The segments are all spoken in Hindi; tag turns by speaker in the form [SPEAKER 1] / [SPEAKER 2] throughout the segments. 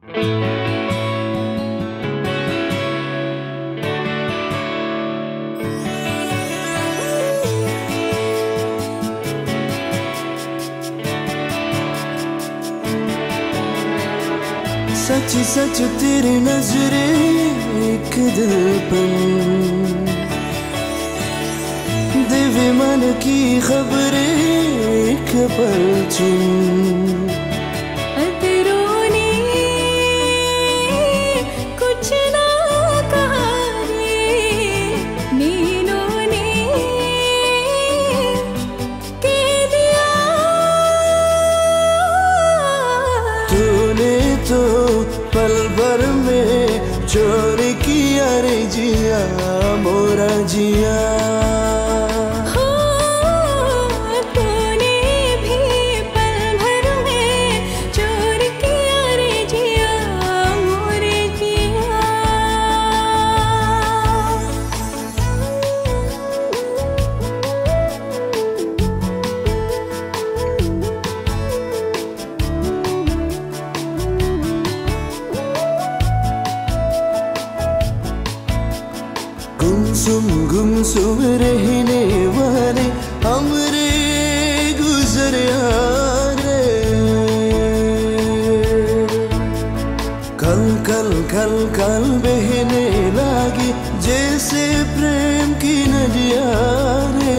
[SPEAKER 1] सच सच तेरी नजरे एक दर्पण। दिव्य मन की खबरें एक परचून। गुमसुम रहने वाले हमरे गुजर रे कल कल कल कल बहने लागे जैसे प्रेम की नदिया रे।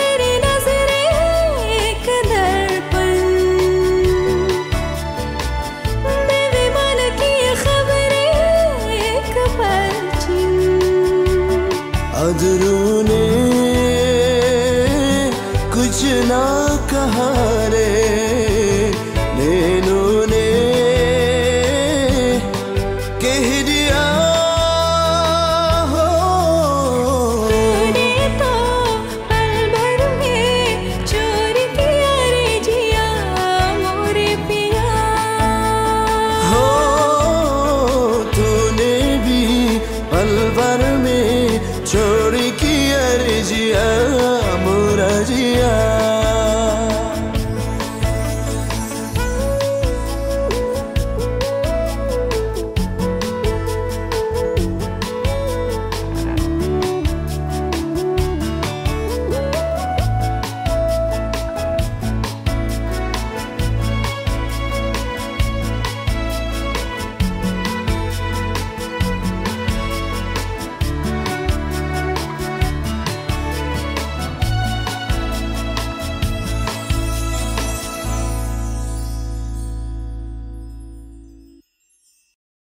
[SPEAKER 1] अदरों ने। कुछ ना कहा